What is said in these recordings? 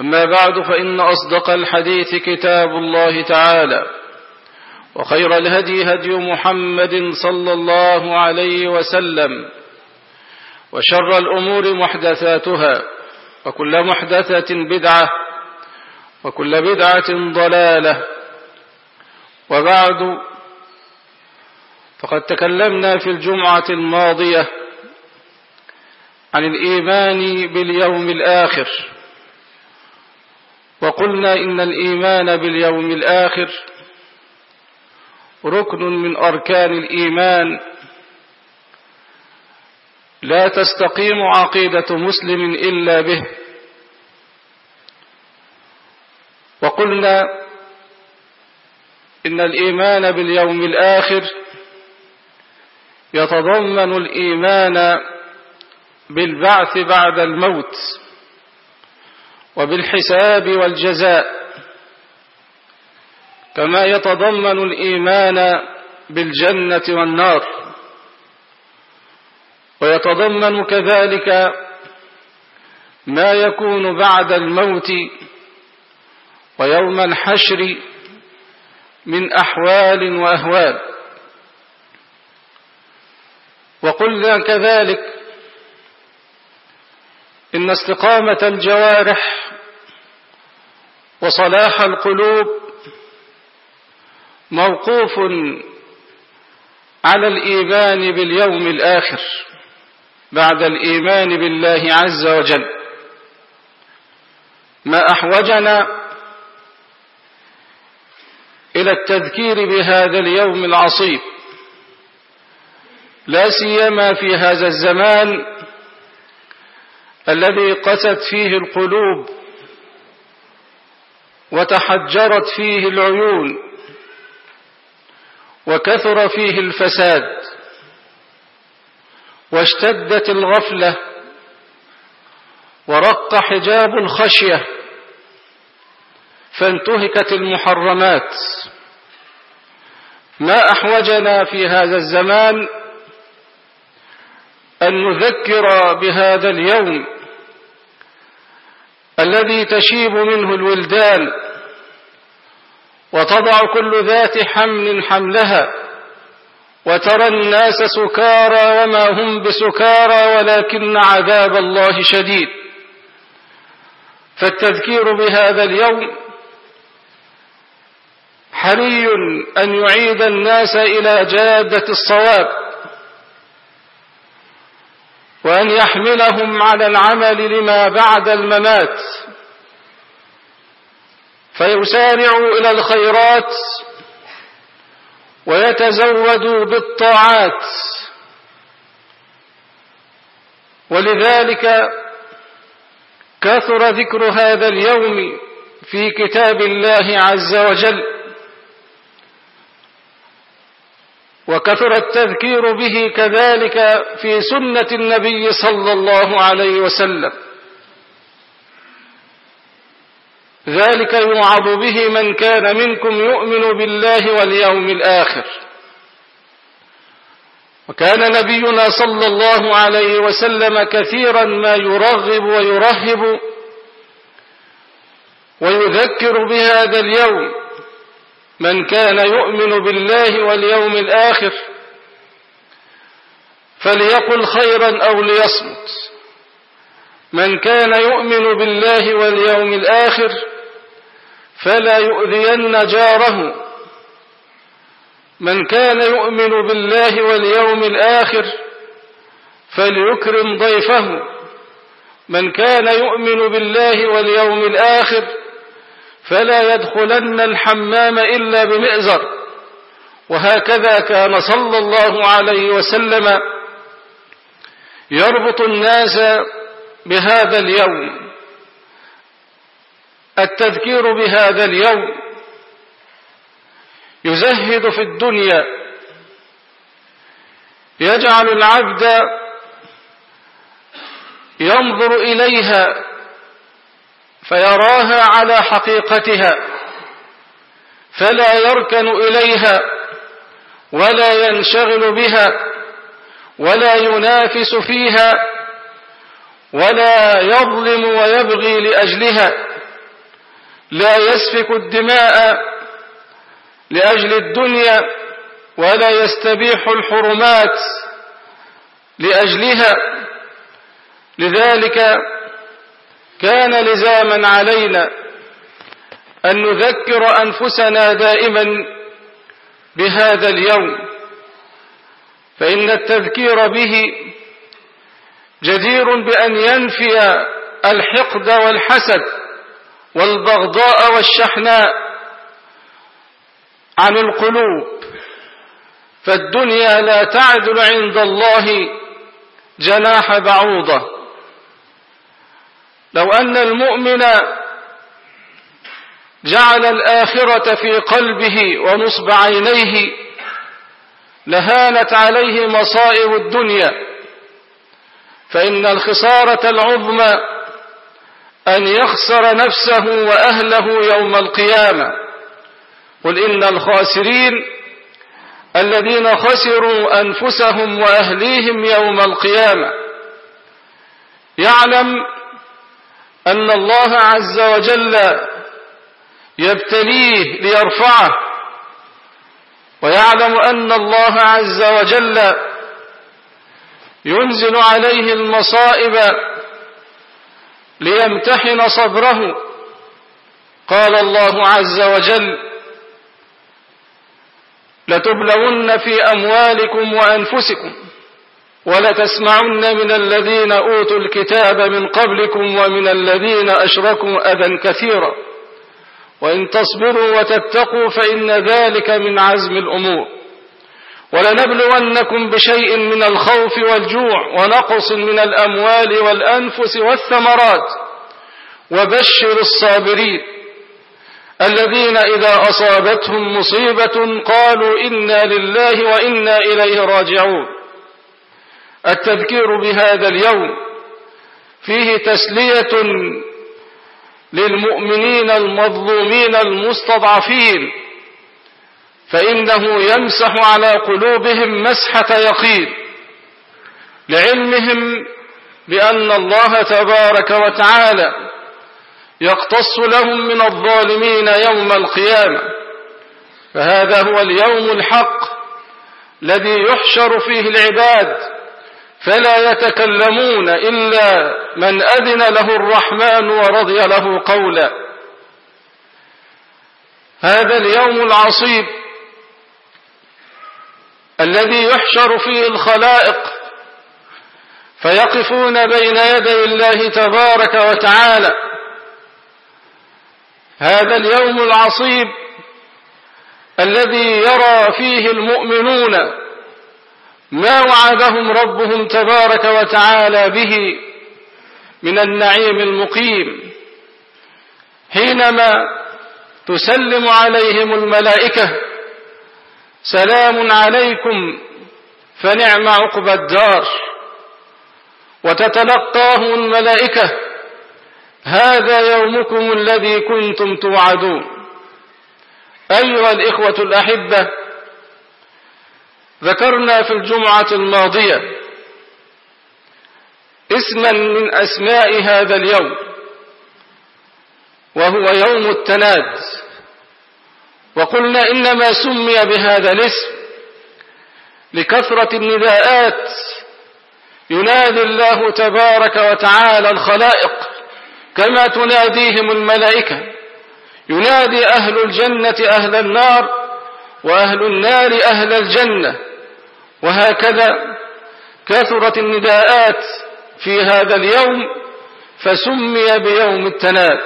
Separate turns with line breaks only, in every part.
أما بعد فإن أصدق الحديث كتاب الله تعالى وخير الهدي هدي محمد صلى الله عليه وسلم وشر الأمور محدثاتها وكل محدثة بدعة وكل بدعة ضلالة وبعد فقد تكلمنا في الجمعة الماضية عن الإيمان باليوم الآخر وقلنا إن الإيمان باليوم الآخر ركن من أركان الإيمان. لا تستقيم عقيدة مسلم إلا به. وقلنا إن الإيمان باليوم الآخر يتضمن الإيمان بالبعث بعد الموت. وبالحساب والجزاء كما يتضمن الإيمان بالجنة والنار. ويتضمن كذلك ما يكون بعد الموت ويوم الحشر من أحوال وأهوال. وقلنا كذلك إن استقامة الجوارح وصلاح القلوب موقوف على الإيمان باليوم الآخر بعد الإيمان بالله عز وجل. ما أحوجنا إلى التذكير بهذا اليوم العصيب لا سيما في هذا الزمان الذي قست فيه القلوب وتحجرت فيه العيون وكثر فيه الفساد واشتدت الغفلة ورق حجاب الخشية فانتهكت المحرمات. ما أحوجنا في هذا الزمان أن نذكر بهذا اليوم الذي تشيب منه الولدان وتضع كل ذات حمل حملها وترى الناس سكارى وما هم بسكارى ولكن عذاب الله شديد. فالتذكير بهذا اليوم حري أن يعيد الناس إلى جادة الصواب. وأن يحملهم على العمل لما بعد الممات. فيسارعوا إلى الخيرات ويتزودوا بالطاعات. ولذلك كثر ذكر هذا اليوم في كتاب الله عز وجل. وكثر التذكير به كذلك في سنة النبي صلى الله عليه وسلم. ذلك يوعظ به من كان منكم يؤمن بالله واليوم الآخر. وكان نبينا صلى الله عليه وسلم كثيرا ما يرغب ويرهب ويذكر بهذا اليوم من كان يؤمن بالله واليوم الآخر فليقل خيرا أو ليصمت. من كان يؤمن بالله واليوم الآخر فلا يؤذين جاره. من كان يؤمن بالله واليوم الآخر فليكرم ضيفه. من كان يؤمن بالله واليوم الآخر فلا يدخلن الحمام إلا بمئزر. وهكذا كان صلى الله عليه وسلم يربط الناس بهذا اليوم. التذكير بهذا اليوم يزهد في الدنيا. يجعل العبد ينظر إليها فيراها على حقيقتها فلا يركن إليها ولا ينشغل بها ولا ينافس فيها ولا يظلم ويبغي لأجلها. لا يسفك الدماء لأجل الدنيا ولا يستبيح الحرمات لأجلها. لذلك كان لزاما علينا أن نذكر أنفسنا دائما بهذا اليوم فإن التذكير به جدير بأن ينفي الحقد والحسد والبغضاء والشحناء عن القلوب. فالدنيا لا تعدل عند الله جناح بعوضة. لو أن المؤمن جعل الآخرة في قلبه ونصب عينيه لهانت عليه مصائب الدنيا. فإن الخسارة العظمى أن يخسر نفسه وأهله يوم القيامة. قل إن الخاسرين الذين خسروا أنفسهم وأهليهم يوم القيامة. يعلم أن الله عز وجل يبتليه ليرفعه. ويعلم أن الله عز وجل ينزل عليه المصائب ليمتحن صبره. قال الله عز وجل لتبلون في أموالكم وأنفسكم ولتسمعن من الذين أوتوا الكتاب من قبلكم ومن الذين أشركوا أذى كثيرا. وإن تصبروا وتتقوا فإن ذلك من عزم الأمور. ولنبلونكم بشيء من الخوف والجوع ونقص من الأموال والأنفس والثمرات. وبشر الصابرين. الذين إذا أصابتهم مصيبة قالوا إنا لله وإنا إليه راجعون. التذكير بهذا اليوم فيه تسلية للمؤمنين المظلومين المستضعفين فإنه يمسح على قلوبهم مسحة يقين لعلمهم بأن الله تبارك وتعالى يقتص لهم من الظالمين يوم القيامة. فهذا هو اليوم الحق الذي يحشر فيه العباد فلا يتكلمون إلا من أذن له الرحمن ورضي له قولا. هذا اليوم العصيب الذي يحشر فيه الخلائق فيقفون بين يدي الله تبارك وتعالى. هذا اليوم العصيب الذي يرى فيه المؤمنون ما وعدهم ربهم تبارك وتعالى به من النعيم المقيم. حينما تسلم عليهم الملائكة سلام عليكم فنعم عقبى الدار. وتتلقاه الملائكة هذا يومكم الذي كنتم توعدون. أيها الإخوة الأحبة ذكرنا في الجمعة الماضية اسما من أسماء هذا اليوم وهو يوم التناد. وقلنا إنما سمي بهذا الاسم لكثرة النداءات. ينادي الله تبارك وتعالى الخلائق كما تناديهم الملائكة. ينادي أهل الجنة أهل النار وأهل النار أهل الجنة. وهكذا كثرت النداءات في هذا اليوم فسمي بيوم التناد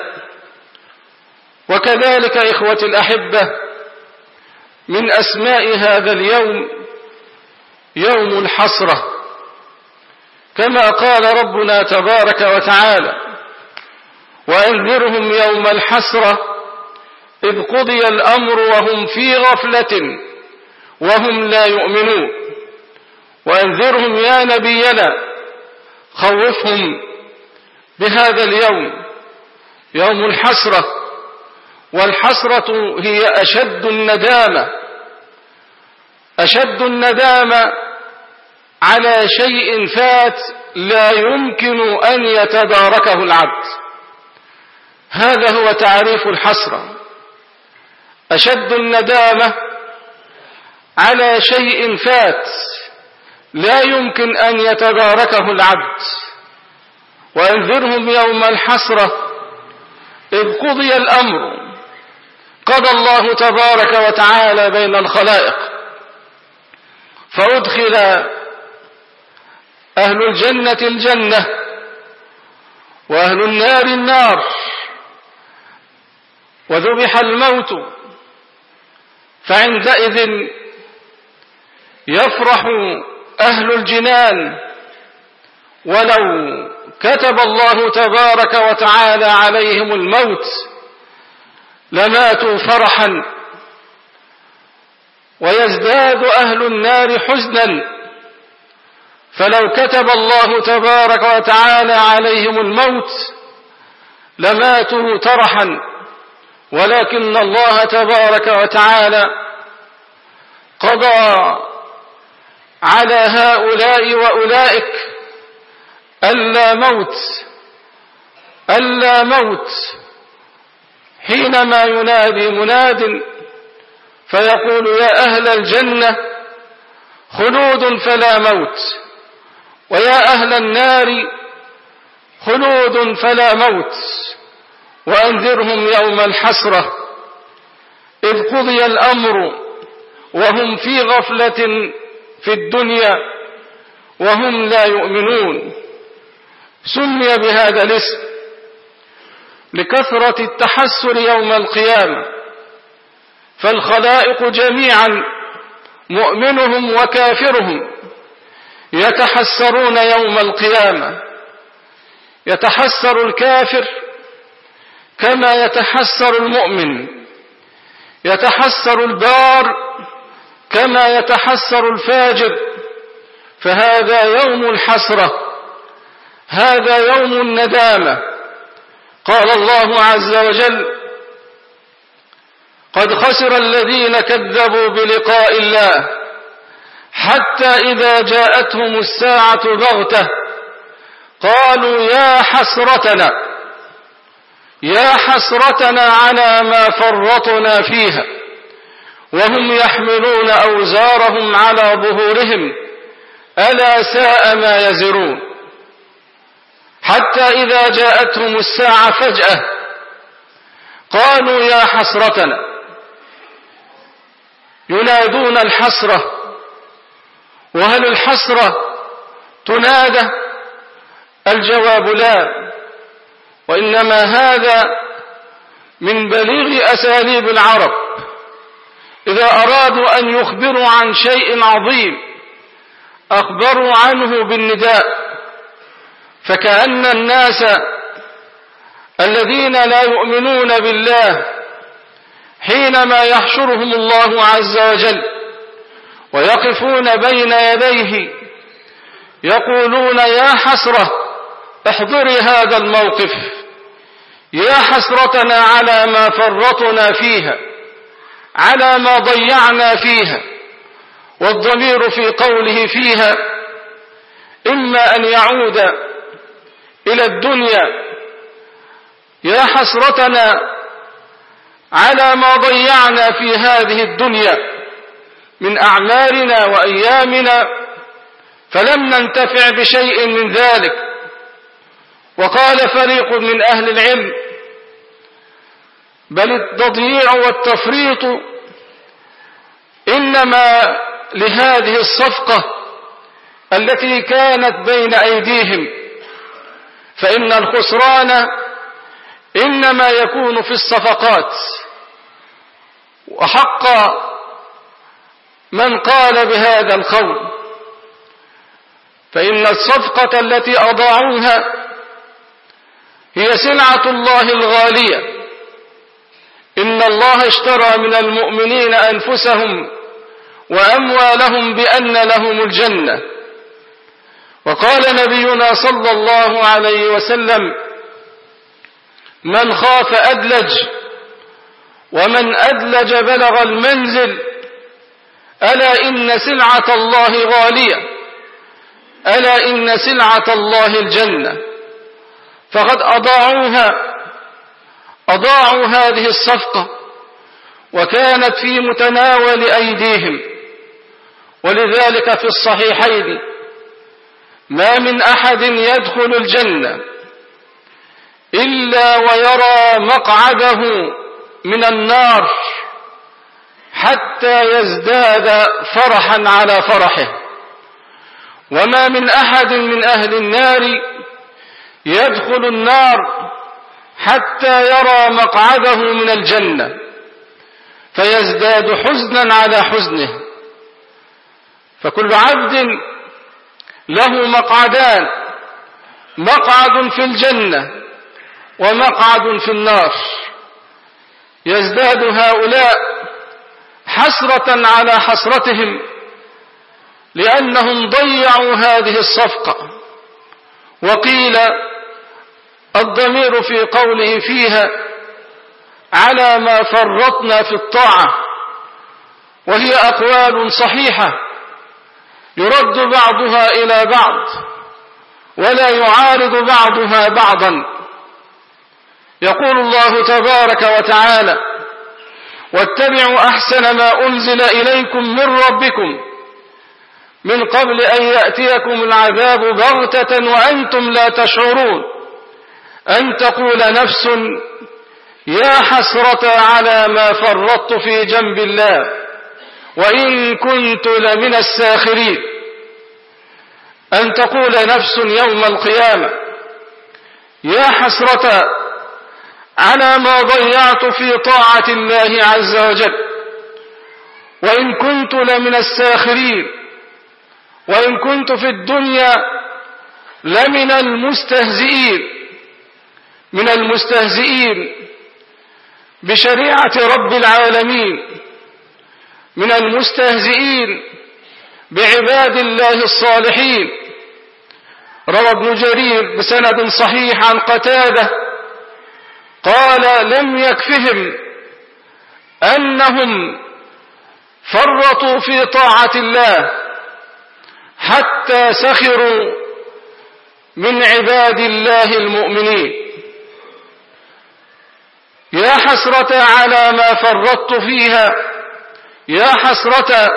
وكذلك إخوة الأحبة من أسماء هذا اليوم يوم الحسرة كما قال ربنا تبارك وتعالى وأنذرهم يوم الحسرة إذ قضي الأمر وهم في غفلة وهم لا يؤمنون. وأنذرهم يا نبينا. خوفهم بهذا اليوم. يوم الحسرة. والحسرة هي أشد الندامة. أشد الندامة على شيء فات لا يمكن أن يتداركه العبد. هذا هو تعريف الحسرة. أشد الندامة على شيء فات لا يمكن أن يتداركه العبد. وأنذرهم يوم الحسرة. إذ قضي الأمر. قضى الله تبارك وتعالى بين الخلائق. فأدخل أهل الجنة الجنة وأهل النار النار. وذبح الموت. فعندئذ يفرح أهل الجنان. ولو كتب الله تبارك وتعالى عليهم الموت لماتوا فرحا. ويزداد أهل النار حزنا. فلو كتب الله تبارك وتعالى عليهم الموت لماتوا ترحا ولكن الله تبارك وتعالى قضى على هؤلاء وأولئك. ألا موت ألا موت. حينما ينادي مناد فيقول يا أهل الجنة خلود فلا موت ويا أهل النار خلود فلا موت. وأنذرهم يوم الحسرة إذ قضي الأمر وهم في غفلة في الدنيا وهم لا يؤمنون. سمي بهذا الاسم لكثرة التحسر يوم القيامة. فالخلائق جميعا مؤمنهم وكافرهم يتحسرون يوم القيامة. يتحسر الكافر كما يتحسر المؤمن. يتحسر البار كما يتحسر الفاجر فهذا يوم الحسرة هذا يوم الندامة. قال الله عز وجل قد خسر الذين كذبوا بلقاء الله حتى إذا جاءتهم الساعة بغتة قالوا يا حسرتنا يا حسرتنا على ما فرطنا فيها. وهم يحملون أوزارهم على ظهورهم. ألا ساء ما يزرون. حتى إذا جاءتهم الساعة فجأة قالوا يا حسرتنا ينادون الحسرة وهل الحسرة تنادى؟ الجواب لا وإنما هذا من بليغ أساليب العرب. إذا أرادوا أن يخبروا عن شيء عظيم أخبروا عنه بالنداء. فكأن الناس الذين لا يؤمنون بالله حينما يحشرهم الله عز وجل ويقفون بين يديه يقولون يا حسرة احضري هذا الموقف. يا حسرتنا على ما فرطنا فيها. على ما ضيعنا فيها والضمير في قوله فيها إما أن يعود إلى الدنيا يا حسرتنا على ما ضيعنا في هذه الدنيا من أعمالنا وأيامنا فلم ننتفع بشيء من ذلك. وقال فريق من أهل العلم بل التضييع والتفريط إنما لهذه الصفقة التي كانت بين أيديهم. فإن الخسران إنما يكون في الصفقات. وحق من قال بهذا القول. فإن الصفقة التي أضاعوها هي سلعة الله الغالية. إن الله اشترى من المؤمنين أنفسهم وأموالهم بأن لهم الجنة. وقال نبينا صلى الله عليه وسلم من خاف أدلج ومن أدلج بلغ المنزل ألا إن سلعة الله غالية ألا إن سلعة الله الجنة. فقد أضاعوها أضاعوا هذه الصفقة وكانت في متناول أيديهم. ولذلك في الصحيحين ما من أحد يدخل الجنة إلا ويرى مقعده من النار حتى يزداد فرحا على فرحه. وما من أحد من أهل النار يدخل النار حتى يرى مقعده من الجنة فيزداد حزنا على حزنه. فكل عبد له مقعدان مقعد في الجنة ومقعد في النار. يزداد هؤلاء حسرة على حسرتهم لأنهم ضيعوا هذه الصفقة. وقيل الضمير في قوله فيها على ما فرطنا في الطاعة وهي أقوال صحيحة يرد بعضها إلى بعض ولا يعارض بعضها بعضا. يقول الله تبارك وتعالى واتبعوا أحسن ما أنزل إليكم من ربكم من قبل أن يأتيكم العذاب بغتة وأنتم لا تشعرون. أن تقول نفس يا حسرة على ما فرطت في جنب الله وإن كنت لمن الساخرين. أن تقول نفس يوم القيامة يا حسرة على ما ضيعت في طاعة الله عز وجل. وإن كنت لمن الساخرين وإن كنت في الدنيا لمن المستهزئين. من المستهزئين بشريعة رب العالمين من المستهزئين بعباد الله الصالحين. روى ابن جرير بسند صحيح عن قتادة قال لم يكفهم أنهم فرطوا في طاعة الله حتى سخروا من عباد الله المؤمنين. يا حسرة على ما فرطت فيها. يا حسرة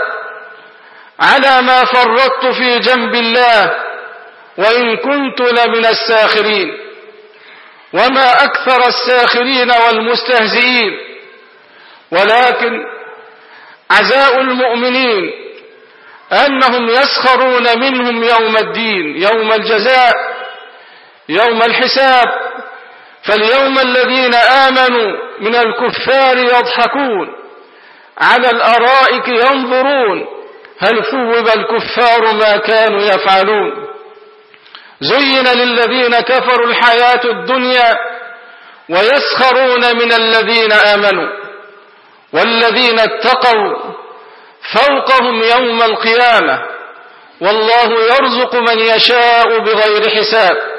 على ما فرطت في جنب الله. وإن كنت لمن الساخرين. وما أكثر الساخرين والمستهزئين. ولكن عزاء المؤمنين أنهم يسخرون منهم يوم الدين يوم الجزاء يوم الحساب. فاليوم الذين آمنوا من الكفار يضحكون على الأرائك ينظرون هل ثوب الكفار ما كانوا يفعلون. زين للذين كفروا الحياة الدنيا ويسخرون من الذين آمنوا والذين اتقوا فوقهم يوم القيامة. والله يرزق من يشاء بغير حساب.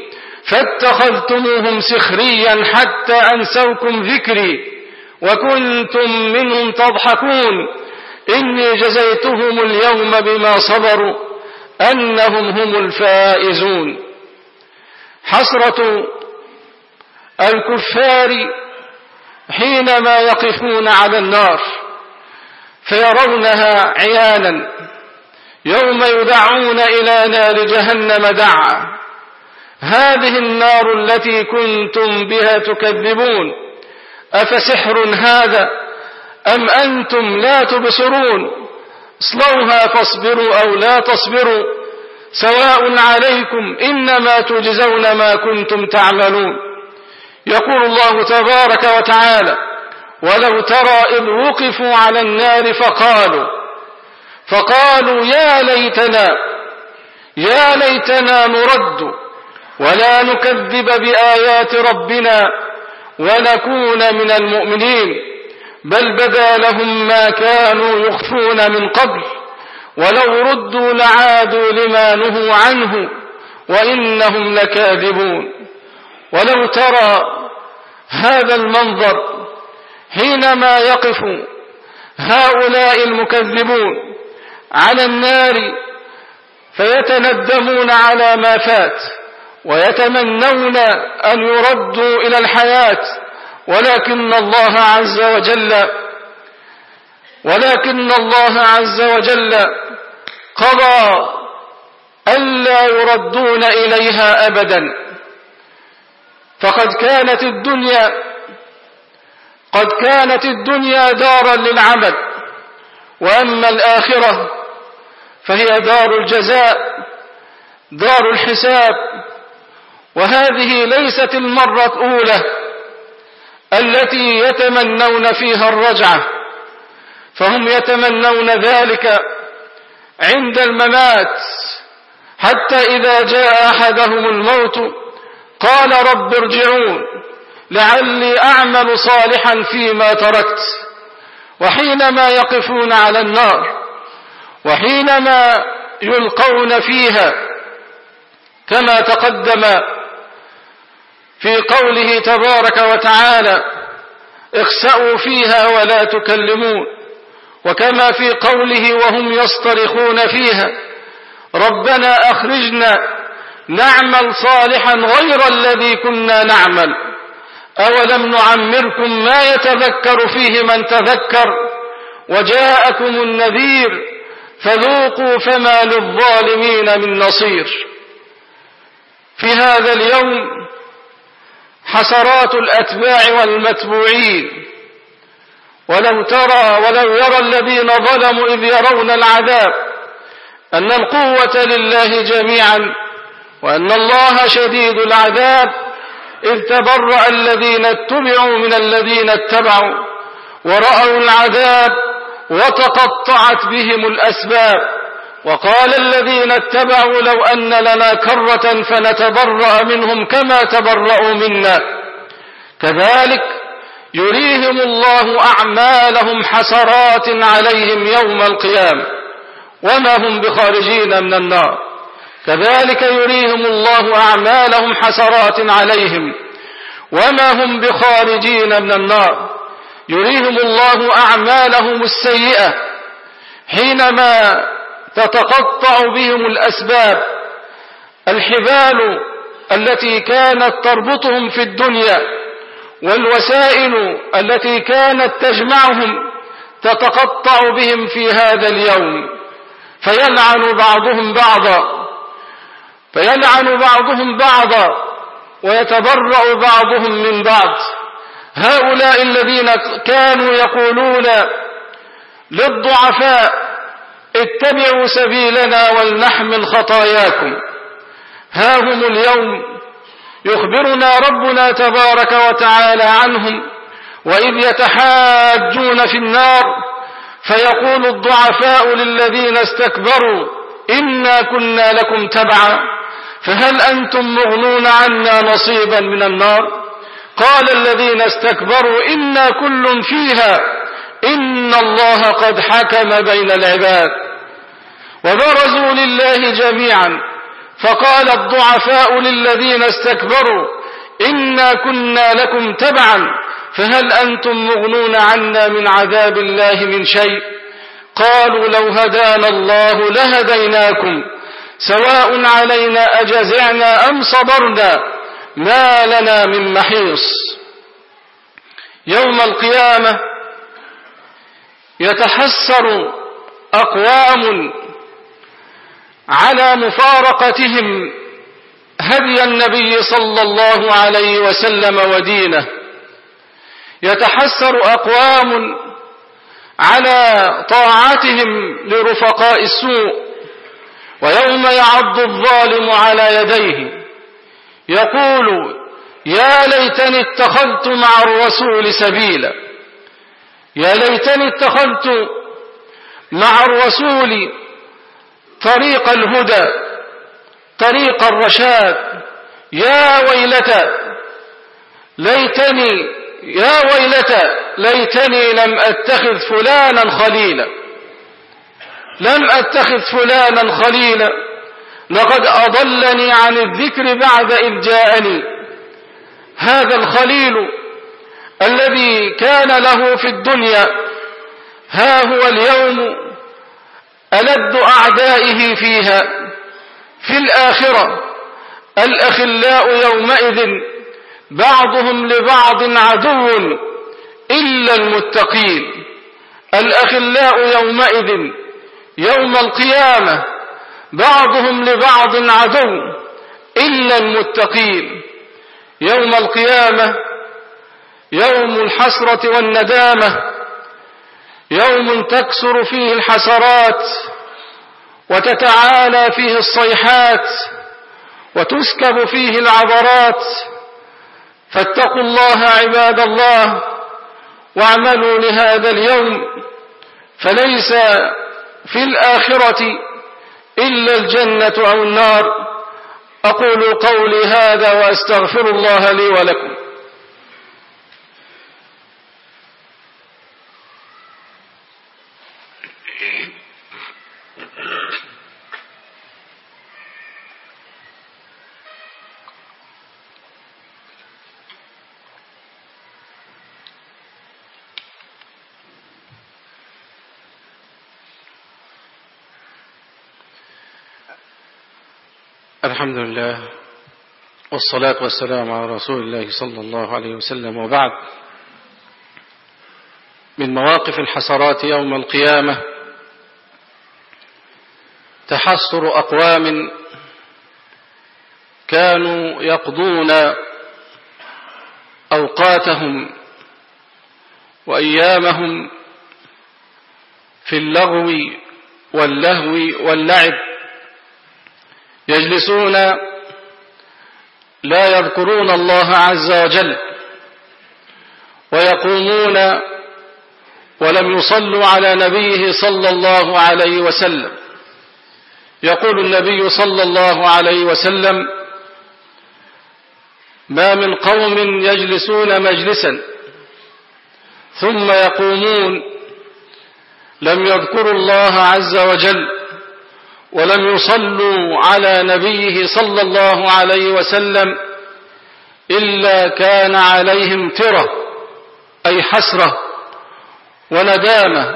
فاتخذتموهم سخريا حتى أنسوكم ذكري وكنتم منهم تضحكون. إني جزيتهم اليوم بما صبروا أنهم هم الفائزون. حسرة الكفار حينما يقفون على النار فيرونها عيانا يوم يدعون إلى نار جهنم دعا. هذه النار التي كنتم بها تكذبون أفسحر هذا أم أنتم لا تبصرون؟ اصلوها فاصبروا أو لا تصبروا سواء عليكم إنما تجزون ما كنتم تعملون. يقول الله تبارك وتعالى ولو ترى إذ وقفوا على النار فقالوا فقالوا يا ليتنا يا ليتنا نرد ولا نكذب بآيات ربنا ونكون من المؤمنين بل بدا لهم ما كانوا يخفون من قبل ولو ردوا لعادوا لما نهوا عنه وإنهم لكاذبون. ولو ترى هذا المنظر حينما يقف هؤلاء المكذبون على النار فيتندمون على ما فات. ويتمنون أن يردوا إلى الحياة ولكن الله عز وجل ولكن الله عز وجل قضى ألا يردون إليها أبدا. فقد كانت الدنيا قد كانت الدنيا دارا للعمل وأما الآخرة فهي دار الجزاء دار الحساب. وهذه ليست المرة الأولى التي يتمنون فيها الرجعة فهم يتمنون ذلك عند الممات حتى إذا جاء أحدهم الموت قال رب ارجعون لعلي أعمل صالحا فيما تركت وحينما يقفون على النار وحينما يلقون فيها كما تقدم في قوله تبارك وتعالى اخسأوا فيها ولا تكلمون وكما في قوله وهم يصطرخون فيها ربنا أخرجنا نعمل صالحا غير الذي كنا نعمل أولم نعمركم ما يتذكر فيه من تذكر وجاءكم النذير فذوقوا فما للظالمين من نصير في هذا اليوم حسرات الأتباع والمتبوعين. ولو ترى ولو يرى الذين ظلموا إذ يرون العذاب أن القوة لله جميعا وأن الله شديد العذاب إذ تبرأ الذين اتبعوا من الذين اتبعوا ورأوا العذاب وتقطعت بهم الأسباب. وقال الذين اتبعوا لو أن لنا كرة فنتبرأ منهم كما تبرأوا منا. كذلك يريهم الله أعمالهم حسرات عليهم يوم القيامة وما هم بخارجين من النار. كذلك يريهم الله أعمالهم حسرات عليهم وما هم بخارجين من النار. يريهم الله أعمالهم السيئة حينما تتقطع بهم الأسباب. الحبال التي كانت تربطهم في الدنيا والوسائل التي كانت تجمعهم تتقطع بهم في هذا اليوم. فيلعن بعضهم بعضا فيلعن بعضهم بعضا ويتبرأ بعضهم من بعض. هؤلاء الذين كانوا يقولون للضعفاء اتبعوا سبيلنا ولنحمل خطاياكم. ها هم اليوم يخبرنا ربنا تبارك وتعالى عنهم وإذ يتحاجون في النار فيقول الضعفاء للذين استكبروا إنا كنا لكم تبعا فهل أنتم مغنون عنا نصيبا من النار؟ قال الذين استكبروا إنا كل فيها إن الله قد حكم بين العباد وبرزوا لله جميعا فقال الضعفاء للذين استكبروا إنا كنا لكم تبعا فهل أنتم مغنون عنا من عذاب الله من شيء قالوا لو هدانا الله لهديناكم سواء علينا أجزعنا أم صبرنا ما لنا من محيص يوم القيامة يتحسر أقوام على مفارقتهم هدي النبي صلى الله عليه وسلم ودينه. يتحسر أقوام على طاعتهم لرفقاء السوء ويوم يعض الظالم على يديه يقول يا ليتني اتخذت مع الرسول سبيلا. يا ليتني اتخذت مع الرسول طريق الهدى طريق الرشاد. يا ويلتى ليتني يا ويلتى ليتني لم أتخذ فلانا خليلا. لم أتخذ فلانا خليلا. لقد أضلني عن الذكر بعد إذ جاءني. هذا الخليل الذي كان له في الدنيا ها هو اليوم ألد أعدائه فيها. في الآخرة الأخلاء يومئذ بعضهم لبعض عدو إلا المتقين. الأخلاء يومئذ يوم القيامة بعضهم لبعض عدو إلا المتقين. يوم القيامة يوم الحسرة والندامة يوم تكسر فيه الحسرات وتتعالى فيه الصيحات وتسكب فيه العبرات. فاتقوا الله عباد الله واعملوا لهذا اليوم. فليس في الآخرة إلا الجنة أو النار. أقول قولي هذا وأستغفر الله لي ولكم. الحمد لله والصلاة والسلام على رسول الله صلى الله عليه وسلم وبعد. من مواقف الحسرات يوم القيامة تحسر أقوام كانوا يقضون أوقاتهم وأيامهم في اللغو واللهو واللعب يجلسون لا يذكرون الله عز وجل ويقومون ولم يصلوا على نبيه صلى الله عليه وسلم. يقول النبي صلى الله عليه وسلم ما من قوم يجلسون مجلسا ثم يقومون لم يذكروا الله عز وجل ولم يصلوا على نبيه صلى الله عليه وسلم إلا كان عليهم ترة أي حسرة وندامة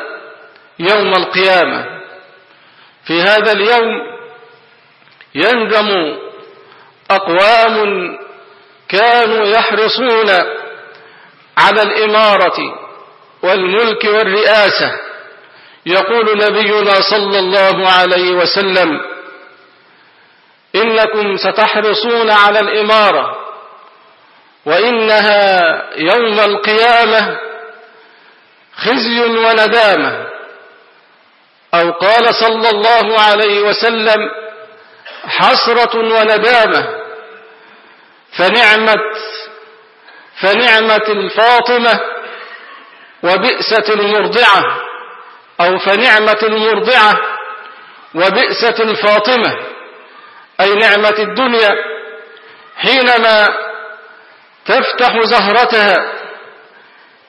يوم القيامة. في هذا اليوم يندم أقوام كانوا يحرصون على الإمارة والملك والرئاسة يقول نبينا صلى الله عليه وسلم إنكم ستحرصون على الإمارة وإنها يوم القيامة خزي وندامة. أو قال صلى الله عليه وسلم حسرة وندامة. فنعمت فنعمت الفاطمة وبئسة المرضعة. أو فنعمة المرضعة وبئسة الفاطمة أي نعمة الدنيا حينما تفتح زهرتها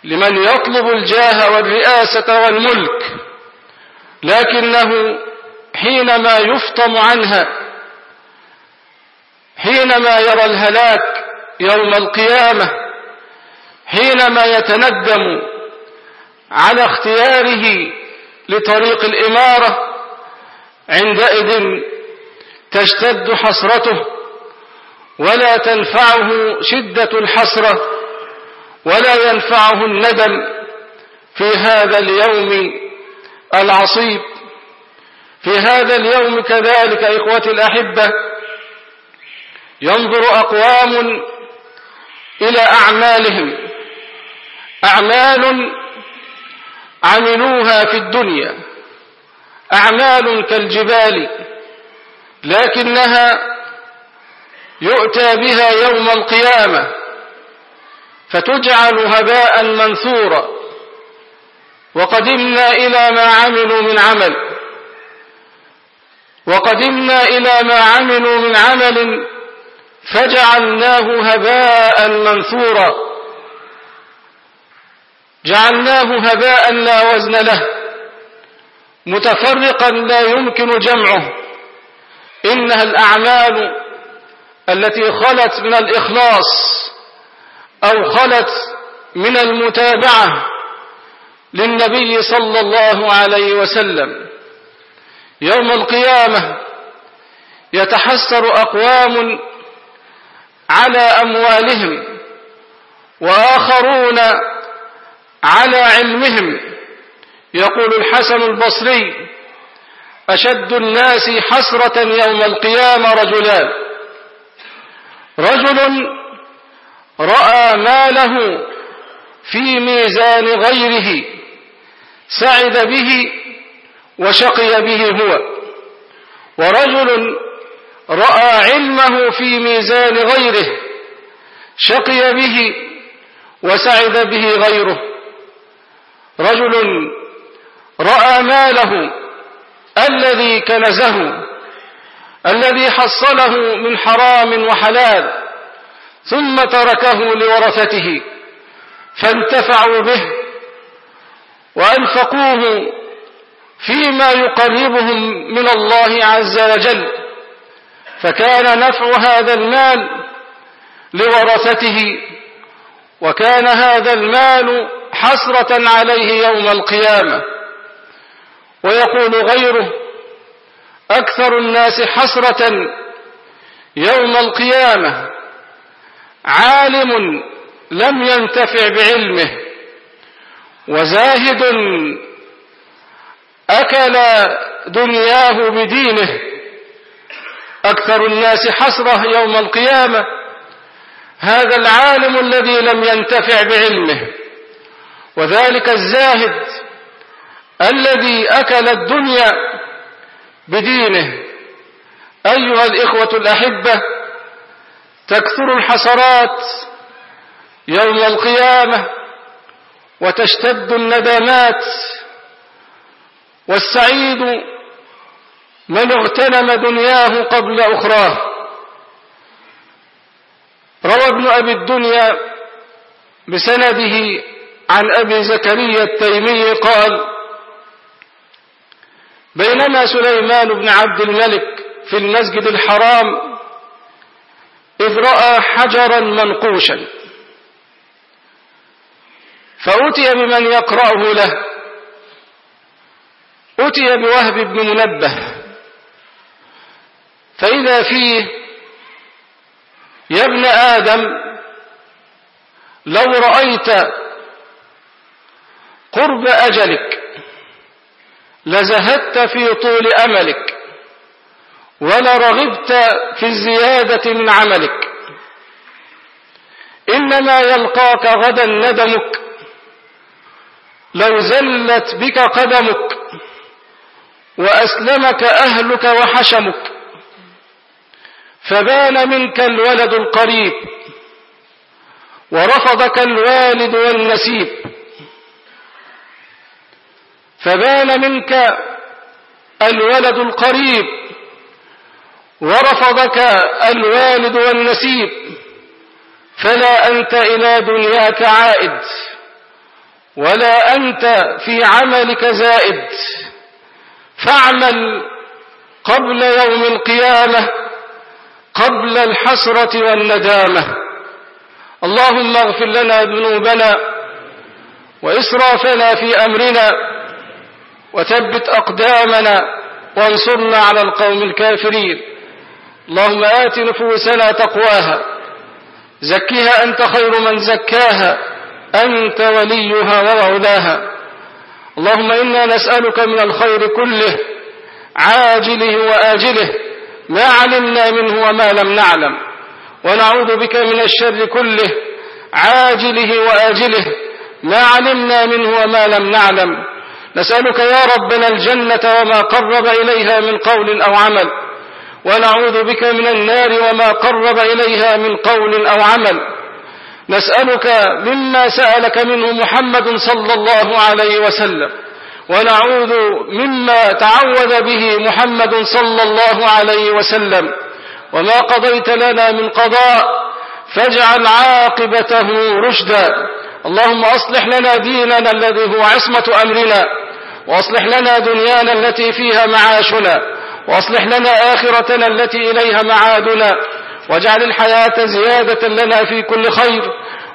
لمن يطلب الجاه والرئاسة والملك لكنه حينما يفطم عنها حينما يرى الهلاك يوم القيامة حينما يتندم على اختياره لطريق الإمارة عندئذ تشتد حسرته ولا تنفعه شدة الحسرة ولا ينفعه الندم في هذا اليوم العصيب. في هذا اليوم كذلك إخوتي الأحبة ينظر أقوام إلى أعمالهم. أعمال عملوها في الدنيا. أعمال كالجبال لكنها يؤتى بها يوم القيامة فتجعل هباء منثورا. وقدمنا إلى ما عملوا من عمل. وقدمنا إلى ما عملوا من عمل فجعلناه هباء منثورا. جعلناه هباء لا وزن له متفرقا لا يمكن جمعه. إنها الأعمال التي خلت من الإخلاص أو خلت من المتابعة للنبي صلى الله عليه وسلم. يوم القيامة يتحسر أقوام على أموالهم وآخرون على علمهم. يقول الحسن البصري أشد الناس حسرة يوم القيامة رجلان. رجل رأى ماله في ميزان غيره سعد به وشقي به هو. ورجل رأى علمه في ميزان غيره شقي به وسعد به غيره. رجل رأى ماله الذي كنزه الذي حصله من حرام وحلال ثم تركه لورثته فانتفعوا به وأنفقوه فيما يقربهم من الله عز وجل. فكان نفع هذا المال لورثته وكان هذا المال حسرة عليه يوم القيامة. ويقول غيره أكثر الناس حسرة يوم القيامة. عالم لم ينتفع بعلمه. وزاهد أكل دنياه بدينه. أكثر الناس حسرة يوم القيامة. هذا العالم الذي لم ينتفع بعلمه. وذلك الزاهد الذي أكل الدنيا بدينه. أيها الإخوة الأحبة تكثر الحسرات يوم القيامة وتشتد الندامات والسعيد من اغتنم دنياه قبل أخراه. روى ابن أبي الدنيا بسنده عن أبي زكريا التيمي قال بينما سليمان بن عبد الملك في المسجد الحرام إذ رأى حجرا منقوشا فأتي بمن يقرأه له أتي بوهب بن منبه فإذا فيه يا ابن آدم لو رأيت قرب أجلك. لزهدت في طول أملك. ولرغبت في الزيادة من عملك. إنما يلقاك غدا ندمك. لو زلت بك قدمك. وأسلمك أهلك وحشمك. فبان منك الولد القريب. ورفضك الوالد والنسيب. فبان منك الولد القريب ورفضك الوالد والنسيب فلا أنت إلى دنياك عائد ولا أنت في عملك زائد. فاعمل قبل يوم القيامة قبل الحسرة والندامة. اللهم اغفر لنا ذنوبنا وإسرافنا في أمرنا. وثبت أقدامنا وانصرنا على القوم الكافرين. اللهم آت نفوسنا تقواها زكها أنت خير من زكاها أنت وليها ومولاها. اللهم إنا نسألك من الخير كله عاجله وآجله ما علمنا منه وما لم نعلم. ونعوذ بك من الشر كله عاجله وآجله ما علمنا منه وما لم نعلم. نسألك يا ربنا الجنة وما قرب إليها من قول أو عمل ونعوذ بك من النار وما قرب إليها من قول أو عمل. نسألك مما سألك منه محمد صلى الله عليه وسلم ونعوذ مما تعوذ به محمد صلى الله عليه وسلم. وما قضيت لنا من قضاء فاجعل عاقبته رشدا. اللهم أصلح لنا ديننا الذي هو عصمة أمرنا. وأصلح لنا دنيانا التي فيها معاشنا وأصلح لنا آخرتنا التي إليها معادنا واجعل الحياة زيادة لنا في كل خير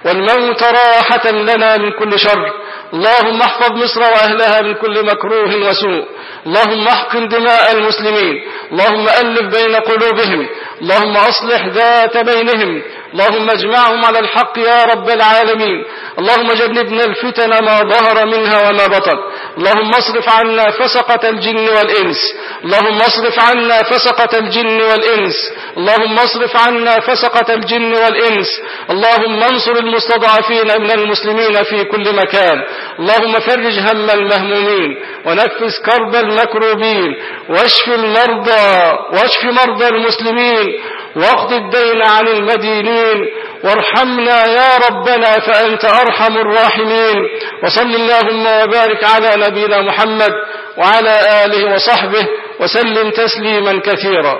والموت راحة لنا من كل شر. اللهم احفظ مصر وأهلها من كل مكروه وسوء. اللهم احقن دماء المسلمين. اللهم ألف بين قلوبهم. اللهم أصلح ذات بينهم. اللهم اجمعهم على الحق يا رب العالمين. اللهم جنبنا الفتن ما ظهر منها وما بطن. اللهم اصرف عنا فسقة الجن والإنس. اللهم اصرف عنا فسقة الجن والإنس. اللهم اصرف عنا فسقة الجن والإنس. اللهم انصر المستضعفين من المسلمين في كل مكان. اللهم فرج هم المهمومين. ونفس كرب المكروبين. واشف المرضى. واشف مرضى المسلمين. واقض الدين عن المدينين وارحمنا يا ربنا فأنت أرحم الراحمين وصل اللهم وبارك على نبينا محمد وعلى آله وصحبه وسلم تسليما كثيرا